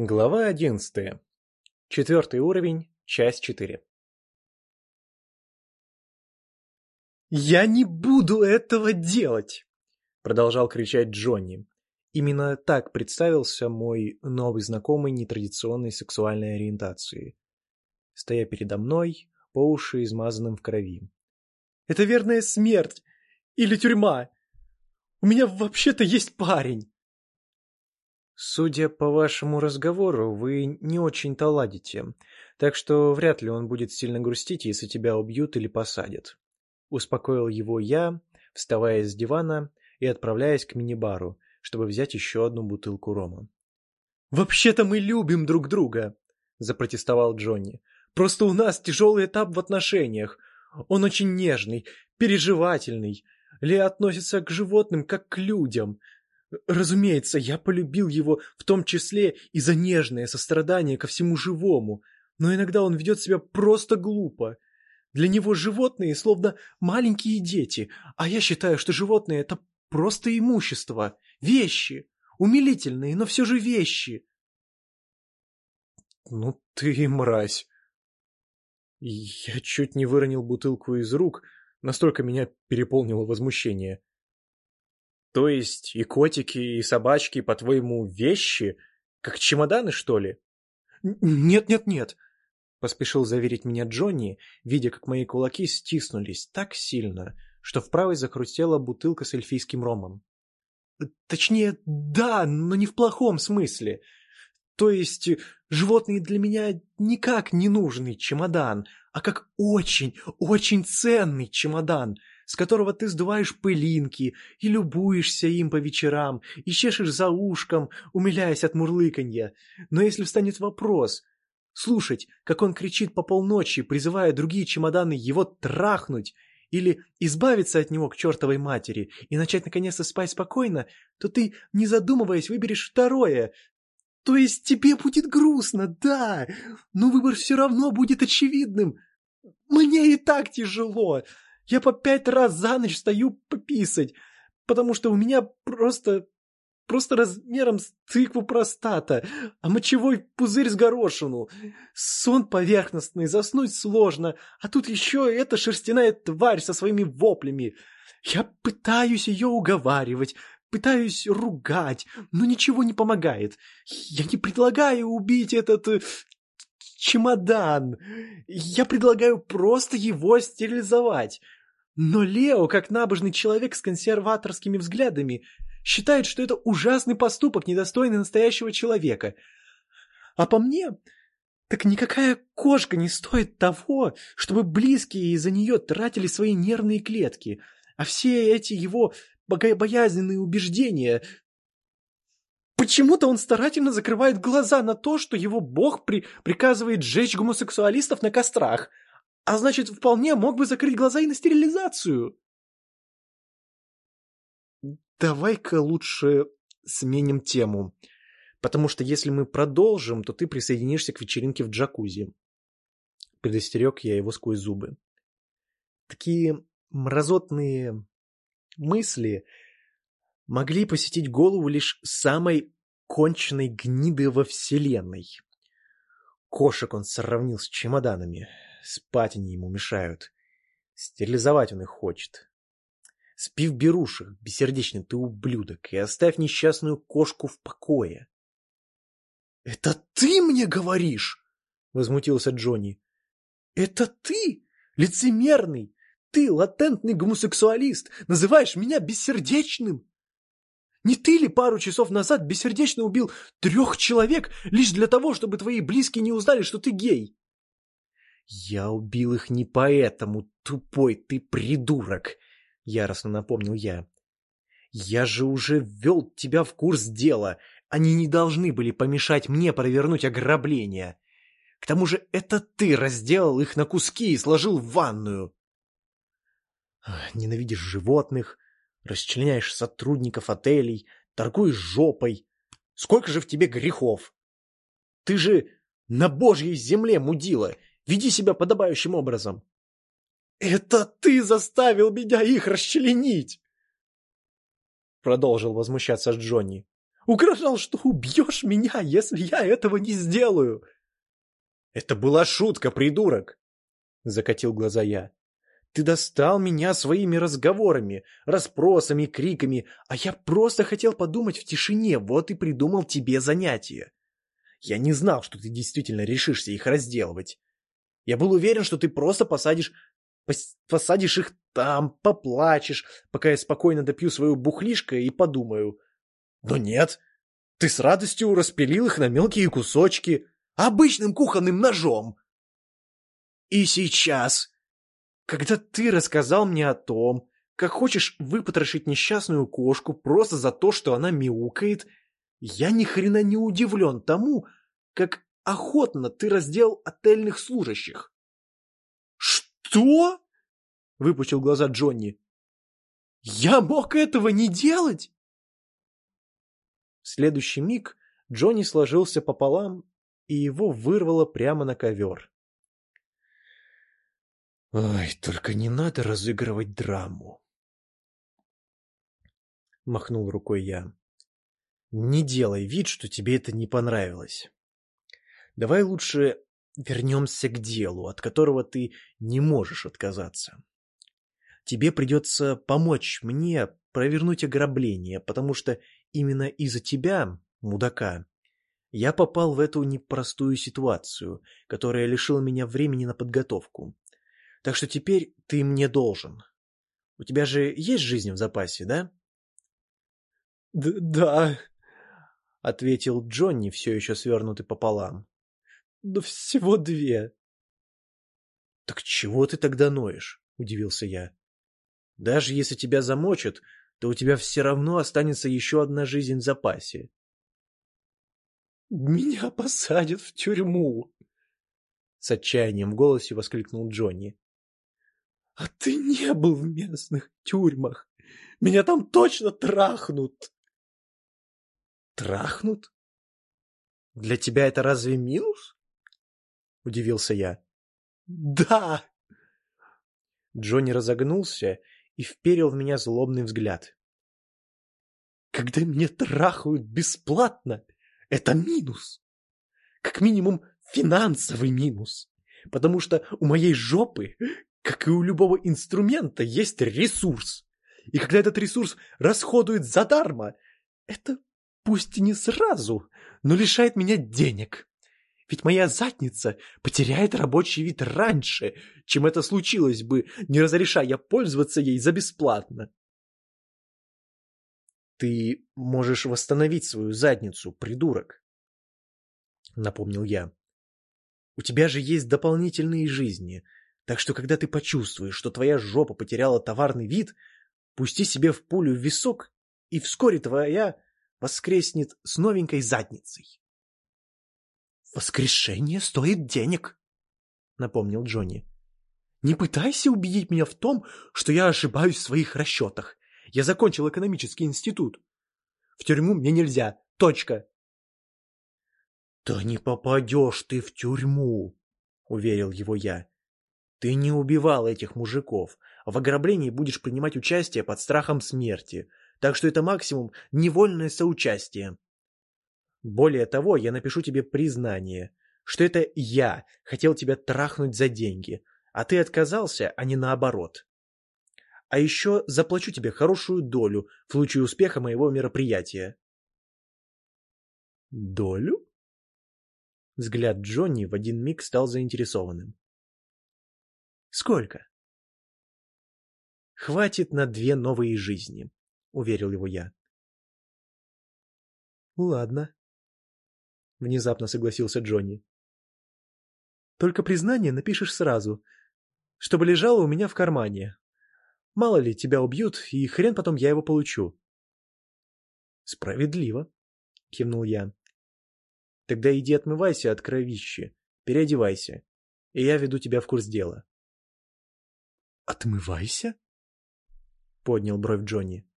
Глава одиннадцатая. Четвертый уровень, часть четыре. «Я не буду этого делать!» — продолжал кричать Джонни. Именно так представился мой новый знакомый нетрадиционной сексуальной ориентации, стоя передо мной, по уши измазанным в крови. «Это верная смерть! Или тюрьма! У меня вообще-то есть парень!» Судя по вашему разговору, вы не очень-то ладите, так что вряд ли он будет сильно грустить, если тебя убьют или посадят. Успокоил его я, вставая с дивана и отправляясь к мини-бару, чтобы взять еще одну бутылку рома. «Вообще-то мы любим друг друга!» — запротестовал Джонни. «Просто у нас тяжелый этап в отношениях. Он очень нежный, переживательный. Ли относится к животным, как к людям. Разумеется, я полюбил его в том числе и за нежное сострадание ко всему живому, но иногда он ведет себя просто глупо. Для него животные словно маленькие дети, а я считаю, что животные — это просто имущество, вещи, умилительные, но все же вещи. Ну ты мразь. Я чуть не выронил бутылку из рук, настолько меня переполнило возмущение. То есть и котики, и собачки, по-твоему, вещи? Как чемоданы, что ли? Нет-нет-нет, поспешил заверить меня Джонни, видя, как мои кулаки стиснулись так сильно, что в правой закрутила бутылка с эльфийским ромом. Точнее, да, но не в плохом смысле. То есть, животные для меня никак не нужный чемодан, а как очень, очень ценный чемодан — с которого ты сдуваешь пылинки и любуешься им по вечерам, и чешешь за ушком, умиляясь от мурлыканья. Но если встанет вопрос, слушать, как он кричит по полночи, призывая другие чемоданы его трахнуть, или избавиться от него к чертовой матери и начать наконец-то спать спокойно, то ты, не задумываясь, выберешь второе. То есть тебе будет грустно, да, но выбор все равно будет очевидным. Мне и так тяжело. Я по пять раз за ночь стою пописать, потому что у меня просто... просто размером с тыкву простата, а мочевой пузырь с горошину. Сон поверхностный, заснуть сложно, а тут еще эта шерстяная тварь со своими воплями. Я пытаюсь ее уговаривать, пытаюсь ругать, но ничего не помогает. Я не предлагаю убить этот э, чемодан. Я предлагаю просто его стерилизовать. Но Лео, как набожный человек с консерваторскими взглядами, считает, что это ужасный поступок, недостойный настоящего человека. А по мне, так никакая кошка не стоит того, чтобы близкие из-за нее тратили свои нервные клетки, а все эти его богобоязненные убеждения... Почему-то он старательно закрывает глаза на то, что его бог при... приказывает сжечь гомосексуалистов на кострах — а значит, вполне мог бы закрыть глаза и на стерилизацию. Давай-ка лучше сменим тему. Потому что если мы продолжим, то ты присоединишься к вечеринке в джакузи. Предостерег я его сквозь зубы. Такие мразотные мысли могли посетить голову лишь самой конченной гниды во вселенной. Кошек он сравнил с чемоданами. Спать они ему мешают. Стерилизовать он их хочет. Спи в берушах, бессердечный ты ублюдок, и оставь несчастную кошку в покое. — Это ты мне говоришь? — возмутился Джонни. — Это ты, лицемерный, ты, латентный гомосексуалист, называешь меня бессердечным? Не ты ли пару часов назад бессердечно убил трех человек лишь для того, чтобы твои близкие не узнали, что ты гей? «Я убил их не поэтому, тупой ты придурок!» — яростно напомнил я. «Я же уже ввел тебя в курс дела. Они не должны были помешать мне провернуть ограбление. К тому же это ты разделал их на куски и сложил в ванную!» «Ненавидишь животных, расчленяешь сотрудников отелей, торгуешь жопой. Сколько же в тебе грехов? Ты же на божьей земле мудила!» Веди себя подобающим образом. «Это ты заставил меня их расчленить!» Продолжил возмущаться Джонни. Угрожал, что убьешь меня, если я этого не сделаю. Это была шутка, придурок, закатил глаза я. Ты достал меня своими разговорами, расспросами, криками, а я просто хотел подумать в тишине, вот и придумал тебе занятие. Я не знал, что ты действительно решишься их разделывать. Я был уверен, что ты просто посадишь посадишь их там, поплачешь, пока я спокойно допью свою бухлишко и подумаю, но нет, ты с радостью распилил их на мелкие кусочки обычным кухонным ножом. И сейчас, когда ты рассказал мне о том, как хочешь выпотрошить несчастную кошку просто за то, что она мяукает, я ни хрена не удивлен тому, как охотно ты раздел отельных служащих. «Что?» — выпучил глаза Джонни. «Я мог этого не делать?» В следующий миг Джонни сложился пополам, и его вырвало прямо на ковер. «Ой, только не надо разыгрывать драму!» Махнул рукой я. «Не делай вид, что тебе это не понравилось. Давай лучше вернемся к делу, от которого ты не можешь отказаться. Тебе придется помочь мне провернуть ограбление, потому что Именно из-за тебя, мудака, я попал в эту непростую ситуацию, которая лишила меня времени на подготовку. Так что теперь ты мне должен. У тебя же есть жизнь в запасе, да? — Да, — ответил Джонни, все еще свернутый пополам. — Но всего две. — Так чего ты тогда ноешь? — удивился я. — Даже если тебя замочат, то у тебя все равно останется еще одна жизнь в запасе. «Меня посадят в тюрьму!» С отчаянием в голосе воскликнул Джонни. «А ты не был в местных тюрьмах! Меня там точно трахнут!» «Трахнут? Для тебя это разве минус?» Удивился я. «Да!» Джонни разогнулся и вперил в меня злобный взгляд. «Когда меня трахают бесплатно, это минус. Как минимум финансовый минус. Потому что у моей жопы, как и у любого инструмента, есть ресурс. И когда этот ресурс расходует задарма, это пусть и не сразу, но лишает меня денег. Ведь моя задница потеряет рабочий вид раньше, чем это случилось бы, не разрешая пользоваться ей за бесплатно. «Ты можешь восстановить свою задницу, придурок», — напомнил я. «У тебя же есть дополнительные жизни, так что когда ты почувствуешь, что твоя жопа потеряла товарный вид, пусти себе в пулю в висок, и вскоре твоя воскреснет с новенькой задницей». «Воскрешение стоит денег», — напомнил Джонни. «Не пытайся убедить меня в том, что я ошибаюсь в своих расчетах. Я закончил экономический институт. В тюрьму мне нельзя. Точка». «Да не попадешь ты в тюрьму», — уверил его я. «Ты не убивал этих мужиков, в ограблении будешь принимать участие под страхом смерти, так что это максимум невольное соучастие. Более того, я напишу тебе признание, что это я хотел тебя трахнуть за деньги, а ты отказался, а не наоборот. А еще заплачу тебе хорошую долю в случае успеха моего мероприятия. Долю? Взгляд Джонни в один миг стал заинтересованным. Сколько? Хватит на две новые жизни, уверил его я. Ладно, — внезапно согласился Джонни. «Только признание напишешь сразу, чтобы лежало у меня в кармане. Мало ли, тебя убьют, и хрен потом я его получу». «Справедливо», — кивнул я. «Тогда иди отмывайся от кровищи, переодевайся, и я веду тебя в курс дела». «Отмывайся?» — поднял бровь Джонни.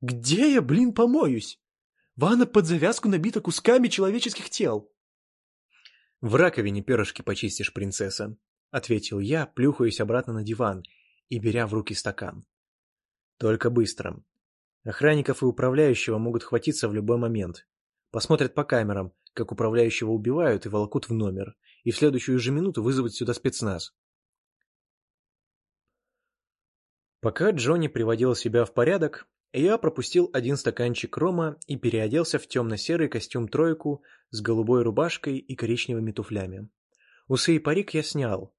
«Где я, блин, помоюсь?» Ванна под завязку набита кусками человеческих тел. — В раковине перышки почистишь, принцесса, — ответил я, плюхаясь обратно на диван и беря в руки стакан. — Только быстро. Охранников и управляющего могут хватиться в любой момент. Посмотрят по камерам, как управляющего убивают и волокут в номер, и в следующую же минуту вызовут сюда спецназ. Пока Джонни приводил себя в порядок, я пропустил один стаканчик рома и переоделся в темно-серый костюм-тройку с голубой рубашкой и коричневыми туфлями. Усы и парик я снял.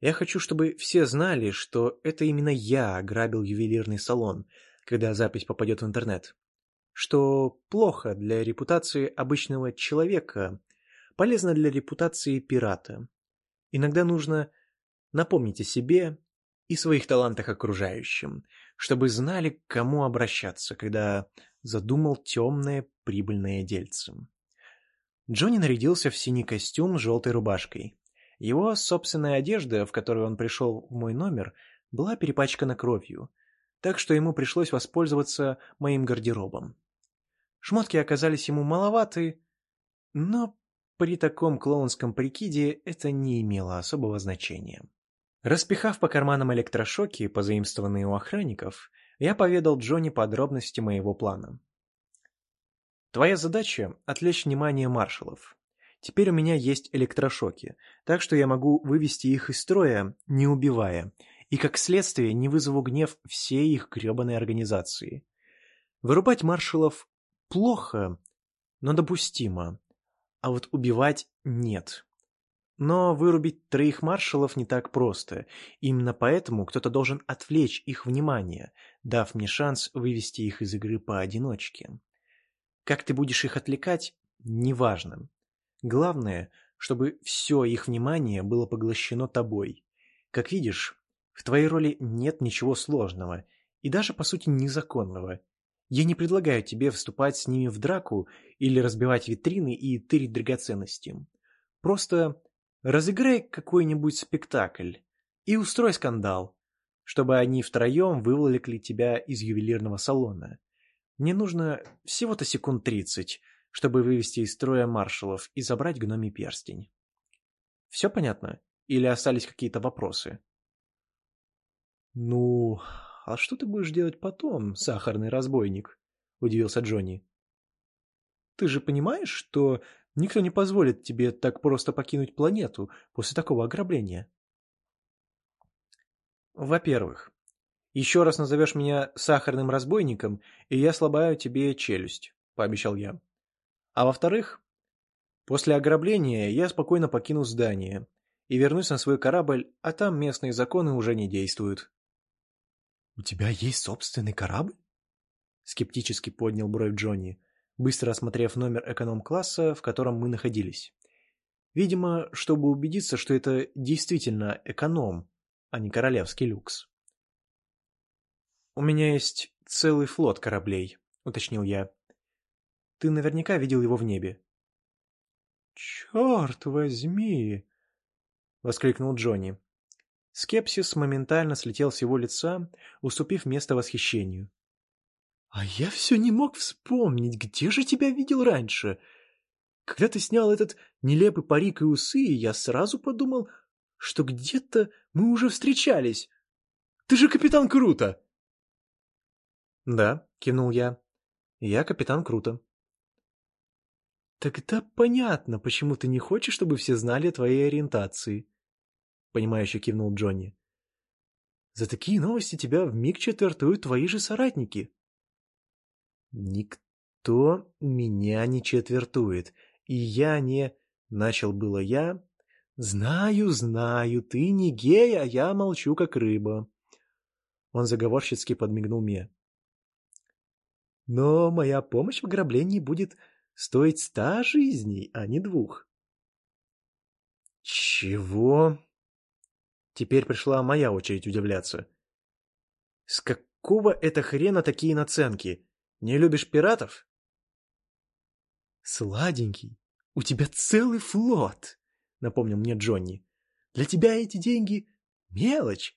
Я хочу, чтобы все знали, что это именно я ограбил ювелирный салон, когда запись попадет в интернет. Что плохо для репутации обычного человека, полезно для репутации пирата. Иногда нужно напомнить о себе и своих талантах окружающим, чтобы знали, к кому обращаться, когда задумал темное прибыльное дельце. Джонни нарядился в синий костюм с желтой рубашкой. Его собственная одежда, в которой он пришел в мой номер, была перепачкана кровью, так что ему пришлось воспользоваться моим гардеробом. Шмотки оказались ему маловаты, но при таком клоунском прикиде это не имело особого значения. Распихав по карманам электрошоки, позаимствованные у охранников, я поведал Джонни подробности моего плана. Твоя задача — отвлечь внимание маршалов. Теперь у меня есть электрошоки, так что я могу вывести их из строя, не убивая, и как следствие не вызову гнев всей их гребаной организации. Вырубать маршалов плохо, но допустимо, а вот убивать нет. Но вырубить троих маршалов не так просто. Именно поэтому кто-то должен отвлечь их внимание, дав мне шанс вывести их из игры поодиночке. Как ты будешь их отвлекать, неважно. Главное, чтобы все их внимание было поглощено тобой. Как видишь, в твоей роли нет ничего сложного и даже, по сути, незаконного. Я не предлагаю тебе вступать с ними в драку или разбивать витрины и тырить драгоценности. Просто Разыграй какой-нибудь спектакль и устрой скандал, чтобы они втроем выволокли тебя из ювелирного салона. Мне нужно всего-то секунд тридцать, чтобы вывести из строя маршалов и забрать гномий перстень. Все понятно? Или остались какие-то вопросы? «Ну, а что ты будешь делать потом, сахарный разбойник?» — удивился Джонни. «Ты же понимаешь, что Никто не позволит тебе так просто покинуть планету после такого ограбления. Во-первых, еще раз назовешь меня сахарным разбойником, и я слабаю тебе челюсть, пообещал я. А во-вторых, после ограбления я спокойно покину здание и вернусь на свой корабль, а там местные законы уже не действуют. У тебя есть собственный корабль? Скептически поднял бровь Джонни быстро осмотрев номер эконом-класса, в котором мы находились. Видимо, чтобы убедиться, что это действительно эконом, а не королевский люкс. «У меня есть целый флот кораблей», — уточнил я. «Ты наверняка видел его в небе». «Черт возьми!» — воскликнул Джонни. Скепсис моментально слетел с его лица, уступив место восхищению. А я все не мог вспомнить, где же тебя видел раньше. Когда ты снял этот нелепый парик и усы, я сразу подумал, что где-то мы уже встречались. Ты же капитан Круто! Да, кивнул я. Я капитан Круто. Тогда понятно, почему ты не хочешь, чтобы все знали о твоей ориентации. Понимающе кивнул Джонни. За такие новости тебя вмиг четвертуют твои же соратники. Никто меня не четвертует, и я не... Начал было я. Знаю, знаю, ты не гей, а я молчу, как рыба. Он заговорщицки подмигнул мне. Но моя помощь в ограблении будет стоить ста жизней, а не двух. Чего? Теперь пришла моя очередь удивляться. С какого это хрена такие наценки? Не любишь пиратов? Сладенький, у тебя целый флот, напомнил мне Джонни. Для тебя эти деньги — мелочь,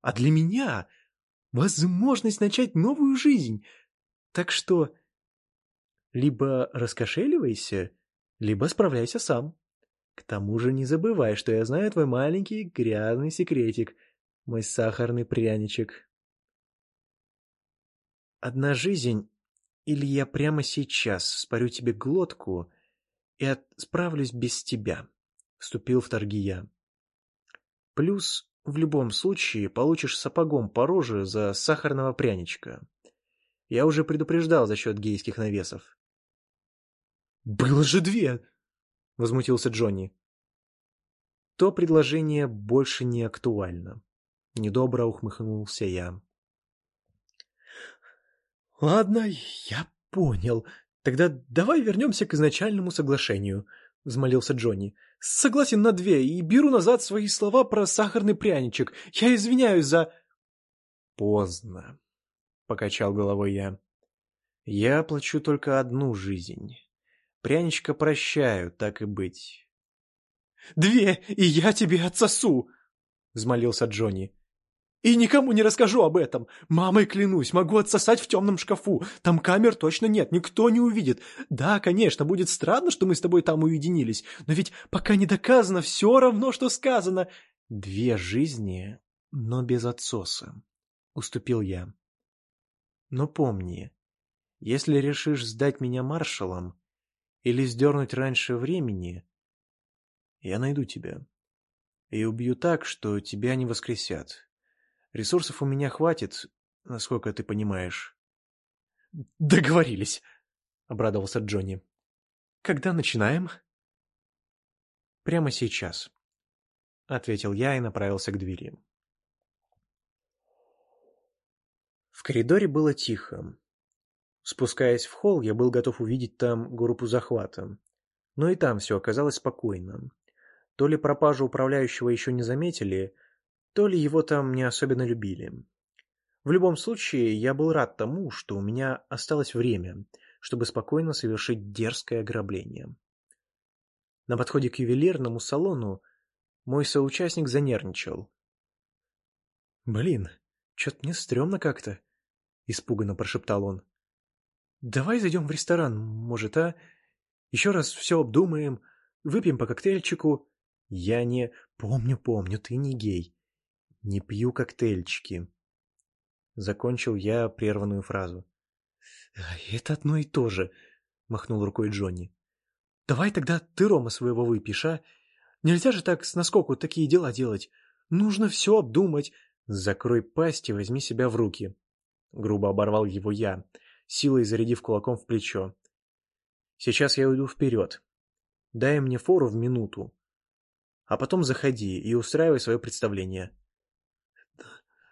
а для меня — возможность начать новую жизнь. Так что либо раскошеливайся, либо справляйся сам. К тому же не забывай, что я знаю твой маленький грязный секретик, мой сахарный пряничек. Одна жизнь, или я прямо сейчас спарю тебе глотку и справлюсь без тебя, — вступил в торги я. Плюс в любом случае получишь сапогом по роже за сахарного пряничка. Я уже предупреждал за счет гейских навесов. «Было же две!» — возмутился Джонни. То предложение больше не актуально. Недобро ухмыхнулся я. «Ладно, я понял. Тогда давай вернемся к изначальному соглашению», — взмолился Джонни. «Согласен на две и беру назад свои слова про сахарный пряничек. Я извиняюсь за...» «Поздно», — покачал головой я. «Я плачу только одну жизнь. Пряничка прощаю, так и быть». «Две, и я тебе отсосу!» — взмолился Джонни. «И никому не расскажу об этом. Мамой клянусь, могу отсосать в темном шкафу. Там камер точно нет, никто не увидит. Да, конечно, будет странно, что мы с тобой там уединились, но ведь пока не доказано, все равно, что сказано». «Две жизни, но без отсоса», — уступил я. Но помни, если решишь сдать меня маршалом или сдернуть раньше времени, я найду тебя и убью так, что тебя не воскресят. Ресурсов у меня хватит, насколько ты понимаешь. Договорились, обрадовался Джонни. Когда начинаем? Прямо сейчас, ответил я и направился к двери. В коридоре было тихо. Спускаясь в холл, я был готов увидеть там группу захвата. Но и там все оказалось спокойно. То ли пропажу управляющего еще не заметили, то ли его там не особенно любили. В любом случае, я был рад тому, что у меня осталось время, чтобы спокойно совершить дерзкое ограбление. На подходе к ювелирному салону мой соучастник занервничал. «Блин, что-то мне стрёмно как-то», — испуганно прошептал он. «Давай зайдем в ресторан, может, а? Еще раз все обдумаем, выпьем по коктейльчику». «Я не... Помню, помню, ты не гей. Не пью коктейльчики». Закончил я прерванную фразу. «Это одно и то же», — махнул рукой Джонни. «Давай тогда ты Рома своего выпьешь, а? Нельзя же так с наскоку такие дела делать. Нужно все обдумать». «Закрой пасть и возьми себя в руки», грубо оборвал его я, силой зарядив кулаком в плечо. Сейчас я уйду вперед. Дай мне фору в минуту. А потом заходи и устраивай свое представление. —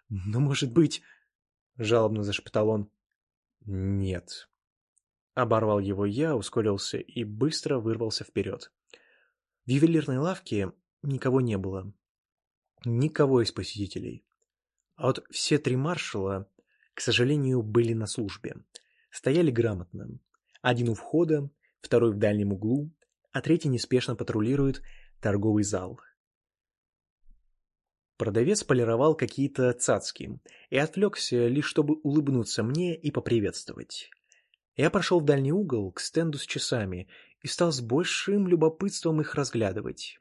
Но, может быть... — жалобно зашептал он. — Нет. Оборвал его я, ускорился и быстро вырвался вперед. В ювелирной лавке никого не было. Никого из посетителей. А вот все три маршала к сожалению, были на службе. Стояли грамотно. Один у входа, второй в дальнем углу, а третий неспешно патрулирует торговый зал. Продавец полировал какие-то цацки и отвлекся лишь чтобы улыбнуться мне и поприветствовать. Я прошел в дальний угол к стенду с часами и стал с большим любопытством их разглядывать.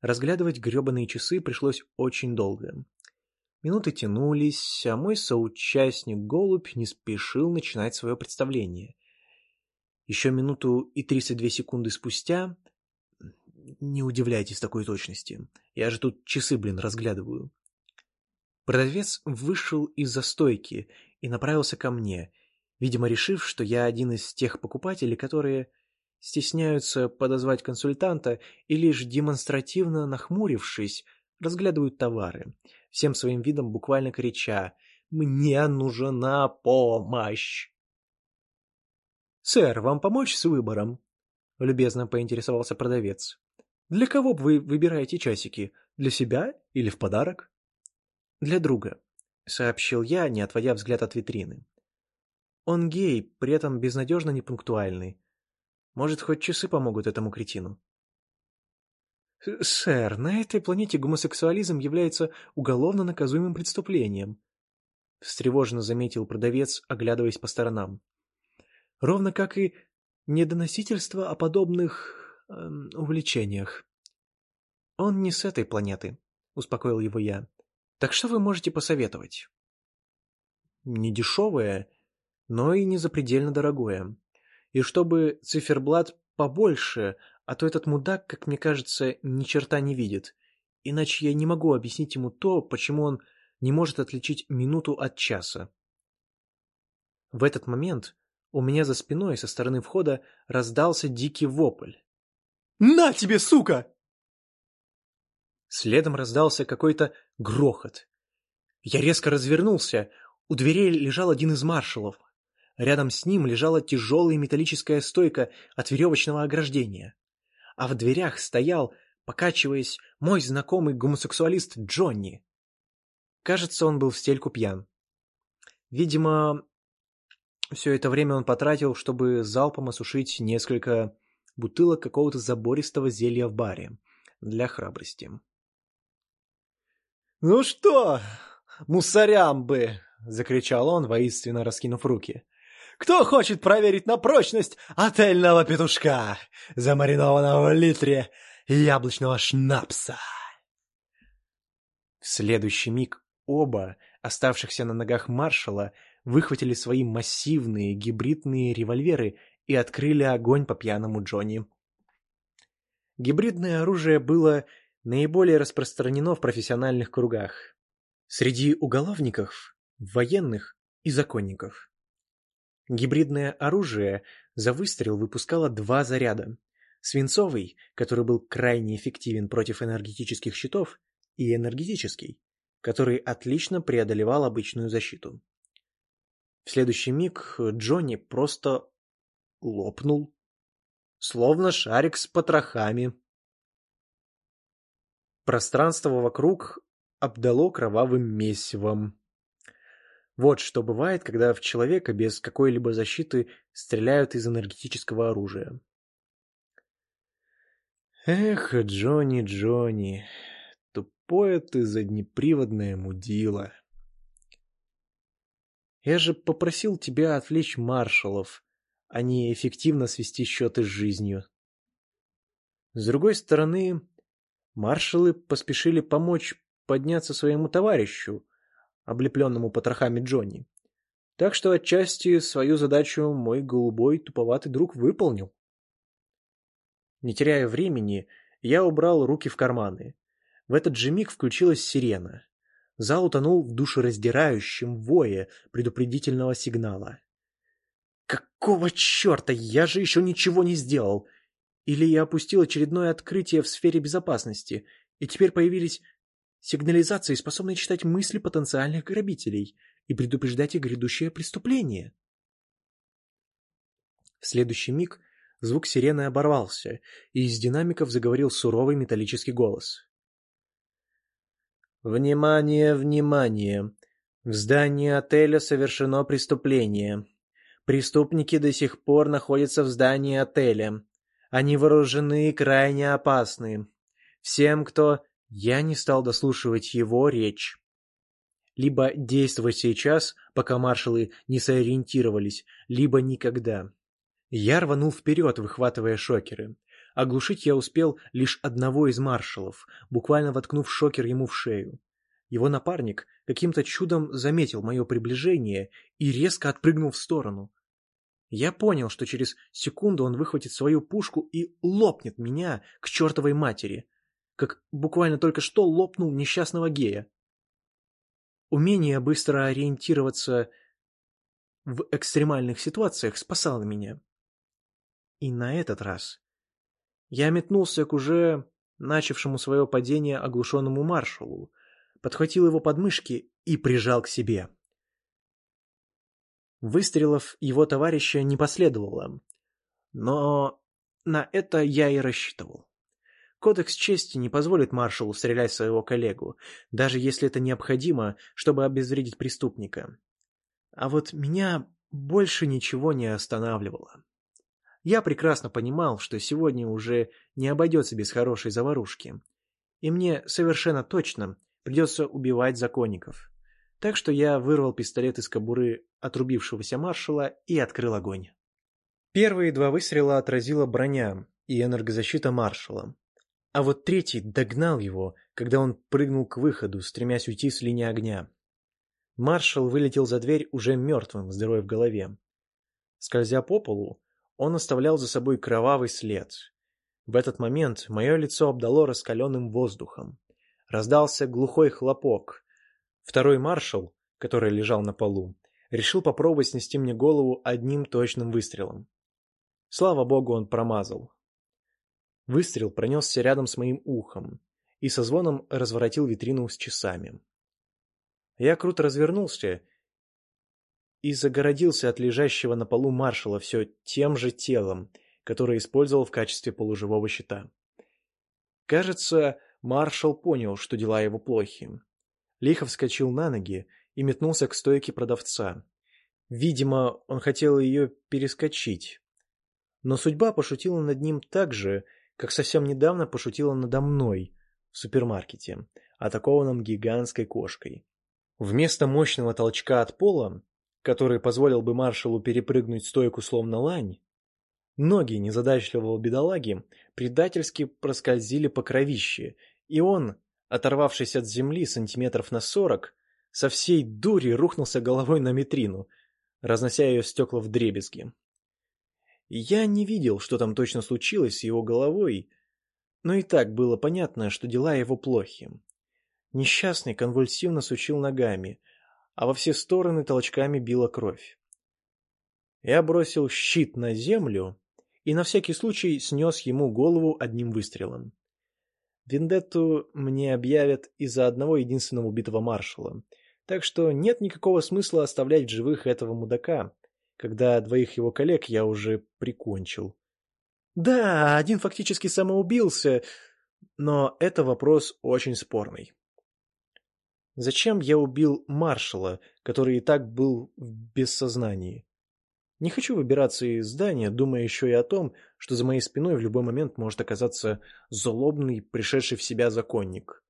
Разглядывать гребаные часы пришлось очень долго. Минуты тянулись, а мой соучастник Голубь не спешил начинать свое представление. Еще минуту и 32 секунды спустя... Не удивляйтесь такой точности. Я же тут часы, блин, разглядываю. Продавец вышел из-за стойки и направился ко мне, видимо, решив, что я один из тех покупателей, которые стесняются подозвать консультанта и лишь демонстративно нахмурившись, разглядывают товары, всем своим видом буквально крича «Мне нужна помощь!» «Сэр, вам помочь с выбором?» — любезно поинтересовался продавец. «Для кого вы выбираете часики? Для себя или в подарок?» «Для друга», — сообщил я, не отводя взгляд от витрины. «Он гей, при этом безнадежно непунктуальный. Может, хоть часы помогут этому кретину?» «Сэр, на этой планете гомосексуализм является уголовно наказуемым преступлением», — встревоженно заметил продавец, оглядываясь по сторонам. «Ровно как и недоносительство о подобных э, увлечениях». «Он не с этой планеты», — успокоил его я. «Так что вы можете посоветовать?» «Недешевое но и не запредельно дорогое. И чтобы циферблат побольше, а то этот мудак, как мне кажется, ни черта не видит. Иначе я не могу объяснить ему то, почему он не может отличить минуту от часа. В этот момент у меня за спиной со стороны входа раздался дикий вопль. «На тебе, сука!» Следом раздался какой-то грохот. Я резко развернулся. У дверей лежал один из маршалов. Рядом с ним лежала тяжелая металлическая стойка от веревочного ограждения. А в дверях стоял, покачиваясь, мой знакомый гомосексуалист Джонни. Кажется, он был в стельку пьян. Видимо, все это время он потратил, чтобы залпом осушить несколько бутылок какого-то забористого зелья в баре для храбрости. «Ну что, мусорям бы!» — закричал он, воинственно раскинув руки. Кто хочет проверить на прочность отельного петушка, замаринованного в литре яблочного шнапса? В следующий миг оба, оставшихся на ногах маршала, выхватили свои массивные гибридные револьверы и открыли огонь по пьяному Джонни. Гибридное оружие было наиболее распространено в профессиональных кругах. Среди уголовников, военных и законников. Гибридное оружие за выстрел выпускало два заряда. Свинцовый, который был крайне эффективен против энергетических щитов, и энергетический, который отлично преодолевал обычную защиту. В следующий миг Джонни просто лопнул, словно шарик с потрохами. Пространство вокруг обдало кровавым месивом. Вот что бывает, когда в человека без какой-либо защиты стреляют из энергетического оружия. Эх, Джонни, Джонни, тупое ты заднеприводное мудила. Я же попросил тебя отвлечь маршалов, а не эффективно свести счеты с жизнью. С другой стороны, маршалы поспешили помочь подняться своему товарищу, облепленному потрохами Джонни. Так что отчасти свою задачу мой голубой туповатый друг выполнил. Не теряя времени, я убрал руки в карманы. В этот же миг включилась сирена. Зал утонул в душераздирающем вое предупредительного сигнала. Какого черта? Я же еще ничего не сделал. Или я опустил очередное открытие в сфере безопасности, и теперь появились сигнализации, способной читать мысли потенциальных грабителей и предупреждать их грядущее преступление. В следующий миг звук сирены оборвался, и из динамиков заговорил суровый металлический голос. «Внимание, внимание! В здании отеля совершено преступление. Преступники до сих пор находятся в здании отеля. Они вооружены и крайне опасны. Всем, кто я не стал дослушивать его речь. Либо действовать сейчас, пока маршалы не сориентировались, либо никогда. Я рванул вперед, выхватывая шокеры. Оглушить я успел лишь одного из маршалов, буквально воткнув шокер ему в шею. Его напарник каким-то чудом заметил мое приближение и резко отпрыгнул в сторону. Я понял, что через секунду он выхватит свою пушку и лопнет меня к чертовой матери как буквально только что лопнул несчастного гея. Умение быстро ориентироваться в экстремальных ситуациях спасало меня. И на этот раз я метнулся к уже начавшему свое падение оглушенному маршалу, подхватил его подмышки и прижал к себе. Выстрелов его товарища не последовало, но на это я и рассчитывал. Кодекс чести не позволит маршалу стрелять своего коллегу, даже если это необходимо, чтобы обезвредить преступника. А вот меня больше ничего не останавливало. Я прекрасно понимал, что сегодня уже не обойдется без хорошей заварушки. И мне совершенно точно придется убивать законников. Так что я вырвал пистолет из кобуры отрубившегося маршала и открыл огонь. Первые два выстрела отразила броня и энергозащита маршала. А вот третий догнал его, когда он прыгнул к выходу, стремясь уйти с линии огня. Маршал вылетел за дверь уже мертвым, с дырой в голове. Скользя по полу, он оставлял за собой кровавый след. В этот момент мое лицо обдало раскаленным воздухом. Раздался глухой хлопок. Второй маршал, который лежал на полу, решил попробовать снести мне голову одним точным выстрелом. Слава богу, он промазал. Выстрел пронесся рядом с моим ухом и со звоном разворотил витрину с часами. Я круто развернулся и загородился от лежащего на полу маршала все тем же телом, которое использовал в качестве полуживого щита. Кажется, маршал понял, что дела его плохи. Лихо вскочил на ноги и метнулся к стойке продавца. Видимо, он хотел ее перескочить. Но судьба пошутила над ним так же, как совсем недавно пошутила надо мной в супермаркете, атакованном гигантской кошкой. Вместо мощного толчка от пола, который позволил бы маршалу перепрыгнуть стойку словно лань, ноги незадачливого бедолаги предательски проскользили по кровище, и он, оторвавшись от земли сантиметров на сорок, со всей дури рухнулся головой на метрину, разнося ее стекла в дребезги. Я не видел, что там точно случилось с его головой, но и так было понятно, что дела его плохи. Несчастный конвульсивно сучил ногами, а во все стороны толчками била кровь. Я бросил щит на землю и на всякий случай снес ему голову одним выстрелом. Вендетту мне объявят из-за одного единственного убитого маршала, так что нет никакого смысла оставлять в живых этого мудака, когда двоих его коллег я уже прикончил. Да, один фактически самоубился, но это вопрос очень спорный. Зачем я убил маршала, который и так был в бессознании? Не хочу выбираться из здания, думая еще и о том, что за моей спиной в любой момент может оказаться злобный, пришедший в себя законник.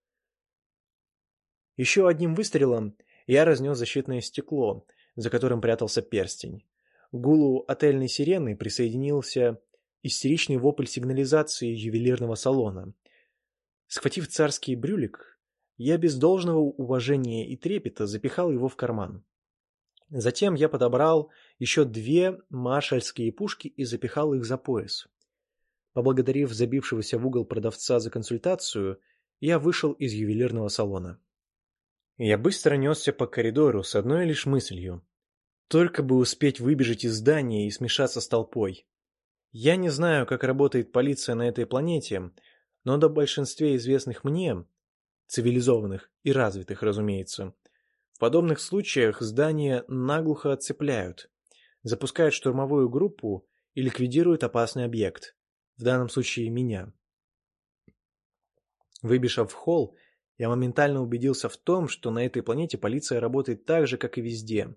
Еще одним выстрелом я разнес защитное стекло, за которым прятался перстень. К гулу отельной сирены присоединился истеричный вопль сигнализации ювелирного салона. Схватив царский брюлик, я без должного уважения и трепета запихал его в карман. Затем я подобрал еще две маршальские пушки и запихал их за пояс. Поблагодарив забившегося в угол продавца за консультацию, я вышел из ювелирного салона. Я быстро несся по коридору с одной лишь мыслью. Только бы успеть выбежать из здания и смешаться с толпой. Я не знаю, как работает полиция на этой планете, но до большинстве известных мне цивилизованных и развитых, разумеется. В подобных случаях здания наглухо отцепляют, запускают штурмовую группу и ликвидируют опасный объект, в данном случае меня. Выбежав в холл, я моментально убедился в том, что на этой планете полиция работает так же, как и везде.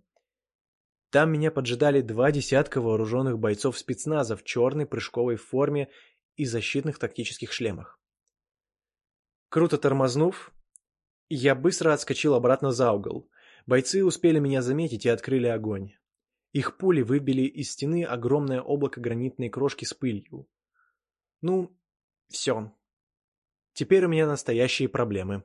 Там меня поджидали два десятка вооруженных бойцов спецназа в черной прыжковой форме и защитных тактических шлемах. Круто тормознув, я быстро отскочил обратно за угол. Бойцы успели меня заметить и открыли огонь. Их пули выбили из стены огромное облако гранитной крошки с пылью. Ну, все. Теперь у меня настоящие проблемы.